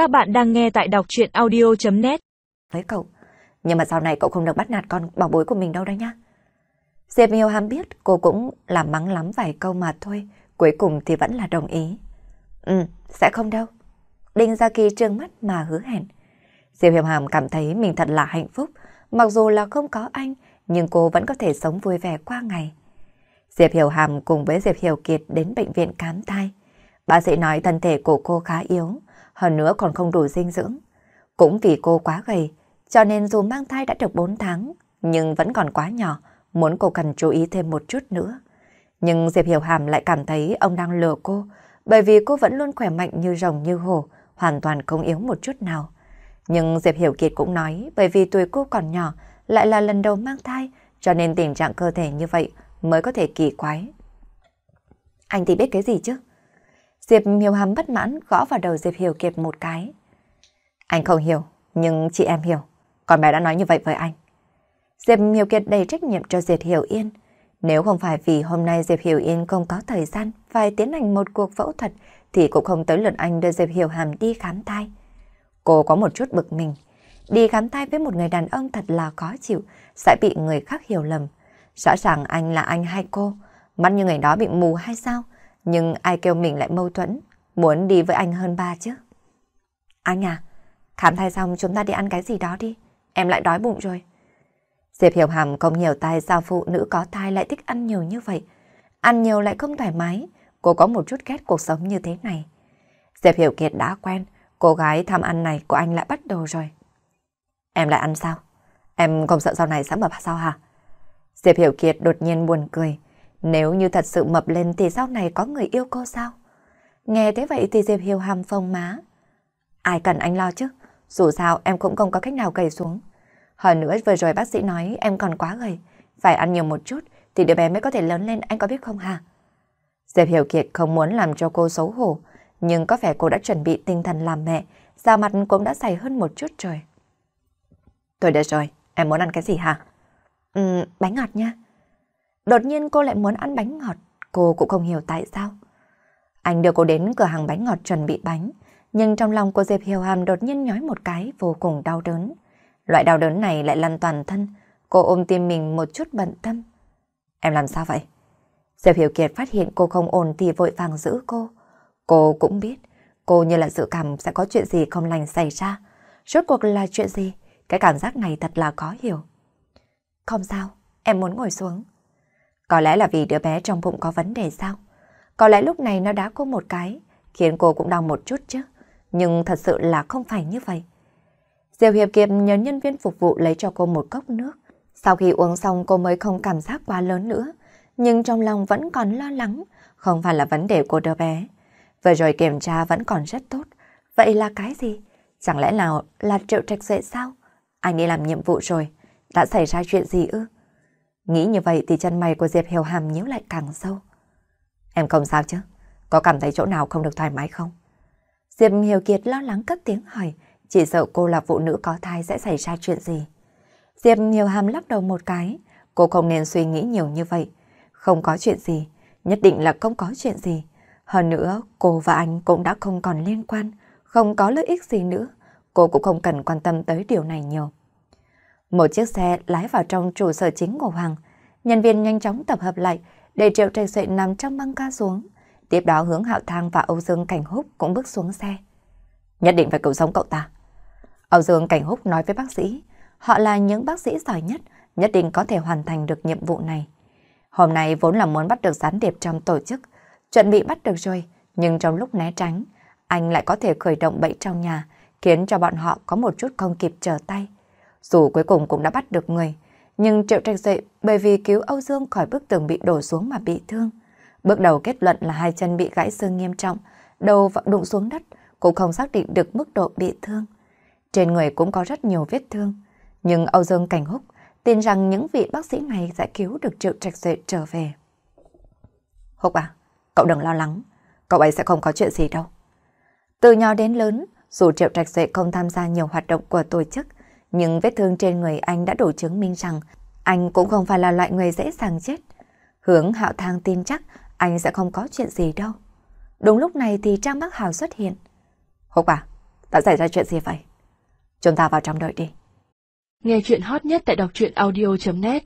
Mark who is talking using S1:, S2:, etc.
S1: Các bạn đang nghe tại đọc chuyện audio.net
S2: Với cậu, nhưng mà sau này cậu không được bắt nạt con bảo bối của mình đâu đó nhá. Diệp Miêu Ham biết cô cũng làm mắng lắm vài câu mà thôi, cuối cùng thì vẫn là đồng ý. Ừ, sẽ không đâu. Đinh Gia Kỳ trương mắt mà hứa hẹn. Diệp Hiệp Hàm cảm thấy mình thật là hạnh phúc, mặc dù là không có anh, nhưng cô vẫn có thể sống vui vẻ qua ngày. Diệp Hiểu Hàm cùng với Diệp Hiểu Kiệt đến bệnh viện khám thai. Bác sĩ nói thân thể của cô khá yếu, hơn nữa còn không đủ dinh dưỡng. Cũng vì cô quá gầy, cho nên dù mang thai đã được 4 tháng, nhưng vẫn còn quá nhỏ, muốn cô cần chú ý thêm một chút nữa. Nhưng Diệp Hiểu Hàm lại cảm thấy ông đang lừa cô, bởi vì cô vẫn luôn khỏe mạnh như rồng như hổ, hoàn toàn không yếu một chút nào. Nhưng Diệp Hiểu Kiệt cũng nói bởi vì tuổi cô còn nhỏ, lại là lần đầu mang thai, cho nên tình trạng cơ thể như vậy mới có thể kỳ quái. Anh thì biết cái gì chứ? Diệp Hiểu Hàm bất mãn gõ vào đầu Diệp Hiểu Kiệt một cái. Anh không hiểu, nhưng chị em hiểu. Còn bé đã nói như vậy với anh. Diệp Hiểu Kiệt đầy trách nhiệm cho Diệp Hiểu Yên. Nếu không phải vì hôm nay Diệp Hiểu Yên không có thời gian phải tiến hành một cuộc phẫu thuật thì cũng không tới lượt anh đưa Diệp Hiểu Hàm đi khám thai. Cô có một chút bực mình. Đi khám thai với một người đàn ông thật là khó chịu, sẽ bị người khác hiểu lầm. Rõ ràng anh là anh hay cô, mắt như người đó bị mù hay sao? Nhưng ai kêu mình lại mâu thuẫn, muốn đi với anh hơn ba chứ. Anh à, khám thai xong chúng ta đi ăn cái gì đó đi, em lại đói bụng rồi. Diệp Hiểu Hàm không hiểu tại sao phụ nữ có thai lại thích ăn nhiều như vậy. Ăn nhiều lại không thoải mái, cô có một chút ghét cuộc sống như thế này. Diệp Hiểu Kiệt đã quen, cô gái tham ăn này của anh lại bắt đầu rồi. Em lại ăn sao? Em không sợ sau này sẽ mập sao hả? Diệp Hiểu Kiệt đột nhiên buồn cười. Nếu như thật sự mập lên thì sau này có người yêu cô sao? Nghe thế vậy thì Diệp Hiểu hàm phông má. Ai cần anh lo chứ? Dù sao em cũng không có cách nào gầy xuống. Hơn nữa vừa rồi bác sĩ nói em còn quá gầy. Phải ăn nhiều một chút thì đứa bé mới có thể lớn lên anh có biết không hả? Diệp Hiểu Kiệt không muốn làm cho cô xấu hổ. Nhưng có vẻ cô đã chuẩn bị tinh thần làm mẹ. Da mặt cũng đã dày hơn một chút rồi. tôi được rồi, em muốn ăn cái gì hả? Ừ, bánh ngọt nha. Đột nhiên cô lại muốn ăn bánh ngọt, cô cũng không hiểu tại sao. Anh đưa cô đến cửa hàng bánh ngọt chuẩn bị bánh, nhưng trong lòng cô Diệp Hiểu Hàm đột nhiên nhói một cái vô cùng đau đớn. Loại đau đớn này lại lăn toàn thân, cô ôm tim mình một chút bận tâm. Em làm sao vậy? Diệp Hiểu Kiệt phát hiện cô không ổn thì vội vàng giữ cô. Cô cũng biết, cô như là dự cảm sẽ có chuyện gì không lành xảy ra. Rốt cuộc là chuyện gì? Cái cảm giác này thật là khó hiểu. Không sao, em muốn ngồi xuống. Có lẽ là vì đứa bé trong bụng có vấn đề sao? Có lẽ lúc này nó đá cô một cái, khiến cô cũng đau một chút chứ. Nhưng thật sự là không phải như vậy. Diệu Hiệp Kiệp nhờ nhân viên phục vụ lấy cho cô một cốc nước. Sau khi uống xong cô mới không cảm giác quá lớn nữa. Nhưng trong lòng vẫn còn lo lắng, không phải là vấn đề của đứa bé. Vừa rồi kiểm tra vẫn còn rất tốt. Vậy là cái gì? Chẳng lẽ nào là triệu trạch dậy sao? Anh đi làm nhiệm vụ rồi. Đã xảy ra chuyện gì ư? Nghĩ như vậy thì chân mày của Diệp Hiểu Hàm nhíu lại càng sâu. Em không sao chứ? Có cảm thấy chỗ nào không được thoải mái không? Diệp Hiểu Kiệt lo lắng cất tiếng hỏi, chỉ sợ cô là phụ nữ có thai sẽ xảy ra chuyện gì. Diệp Hiểu Hàm lắc đầu một cái, cô không nên suy nghĩ nhiều như vậy. Không có chuyện gì, nhất định là không có chuyện gì. Hơn nữa, cô và anh cũng đã không còn liên quan, không có lợi ích gì nữa. Cô cũng không cần quan tâm tới điều này nhiều. Một chiếc xe lái vào trong trụ sở chính của Hoàng. Nhân viên nhanh chóng tập hợp lại để Triệu Trạch Duệ nằm trong băng ca xuống. Tiếp đó hướng Hạo Thang và Âu Dương Cảnh Húc cũng bước xuống xe. Nhất định phải cứu sống cậu ta. Âu Dương Cảnh Húc nói với bác sĩ, họ là những bác sĩ giỏi nhất, nhất định có thể hoàn thành được nhiệm vụ này. Hôm nay vốn là muốn bắt được gián điệp trong tổ chức, chuẩn bị bắt được rồi, nhưng trong lúc né tránh, anh lại có thể khởi động bẫy trong nhà, khiến cho bọn họ có một chút không kịp trở tay. Dù cuối cùng cũng đã bắt được người, nhưng Triệu Trạch dậy bởi vì cứu Âu Dương khỏi bức tường bị đổ xuống mà bị thương. Bước đầu kết luận là hai chân bị gãy xương nghiêm trọng, đầu đụng xuống đất, cũng không xác định được mức độ bị thương. Trên người cũng có rất nhiều vết thương, nhưng Âu Dương Cảnh Húc tin rằng những vị bác sĩ này sẽ cứu được Triệu Trạch dậy trở về. Húc à, cậu đừng lo lắng, cậu ấy sẽ không có chuyện gì đâu. Từ nhỏ đến lớn, dù Triệu Trạch dậy không tham gia nhiều hoạt động của tổ chức, nhưng vết thương trên người anh đã đủ chứng minh rằng anh cũng không phải là loại người dễ dàng chết. Hướng hạo thang tin chắc anh sẽ không có chuyện gì đâu. Đúng lúc này thì Trang Bắc Hào xuất hiện. Hục à, đã xảy ra chuyện gì vậy? Chúng ta vào trong đợi đi.
S3: Nghe chuyện hot nhất tại đọc truyện audio.net